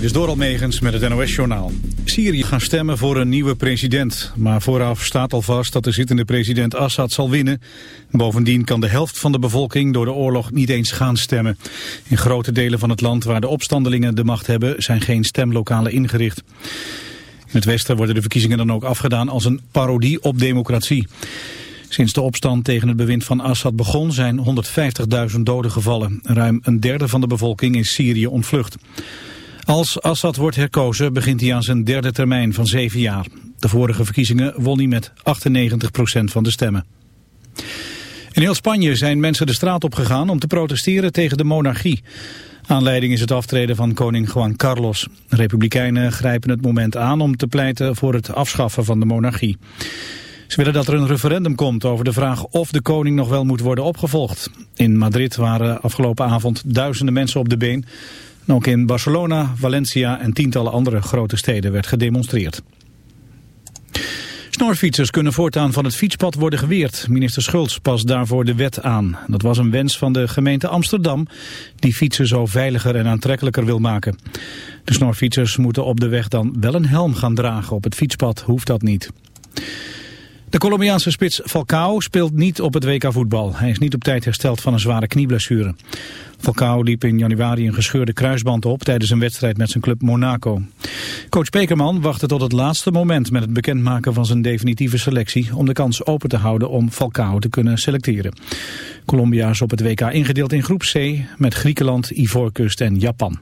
Dit is Doral Megens met het NOS-journaal. Syrië gaan stemmen voor een nieuwe president. Maar vooraf staat al vast dat de zittende president Assad zal winnen. Bovendien kan de helft van de bevolking door de oorlog niet eens gaan stemmen. In grote delen van het land waar de opstandelingen de macht hebben... zijn geen stemlokalen ingericht. In het Westen worden de verkiezingen dan ook afgedaan als een parodie op democratie. Sinds de opstand tegen het bewind van Assad begon zijn 150.000 doden gevallen. Ruim een derde van de bevolking is Syrië ontvlucht. Als Assad wordt herkozen begint hij aan zijn derde termijn van zeven jaar. De vorige verkiezingen won hij met 98% van de stemmen. In heel Spanje zijn mensen de straat op gegaan om te protesteren tegen de monarchie. Aanleiding is het aftreden van koning Juan Carlos. Republikeinen grijpen het moment aan om te pleiten voor het afschaffen van de monarchie. Ze willen dat er een referendum komt over de vraag of de koning nog wel moet worden opgevolgd. In Madrid waren afgelopen avond duizenden mensen op de been. Ook in Barcelona, Valencia en tientallen andere grote steden werd gedemonstreerd. Snorfietsers kunnen voortaan van het fietspad worden geweerd. Minister Schultz past daarvoor de wet aan. Dat was een wens van de gemeente Amsterdam, die fietsen zo veiliger en aantrekkelijker wil maken. De snorfietsers moeten op de weg dan wel een helm gaan dragen. Op het fietspad hoeft dat niet. De Colombiaanse spits Falcao speelt niet op het WK voetbal. Hij is niet op tijd hersteld van een zware knieblessure. Falcao liep in januari een gescheurde kruisband op tijdens een wedstrijd met zijn club Monaco. Coach Pekerman wachtte tot het laatste moment met het bekendmaken van zijn definitieve selectie om de kans open te houden om Falcao te kunnen selecteren. Colombia is op het WK ingedeeld in groep C met Griekenland, Ivoorkust en Japan.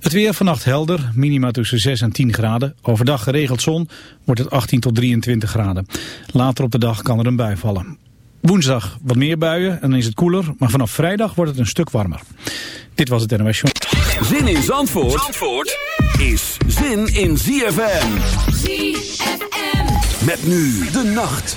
Het weer vannacht helder, minima tussen 6 en 10 graden. Overdag geregeld zon, wordt het 18 tot 23 graden. Later op de dag kan er een bui vallen. Woensdag wat meer buien en dan is het koeler, maar vanaf vrijdag wordt het een stuk warmer. Dit was het NOS Show. Zin in Zandvoort, Zandvoort is zin in ZFM. ZFM. Met nu de nacht.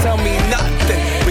tell me nothing. We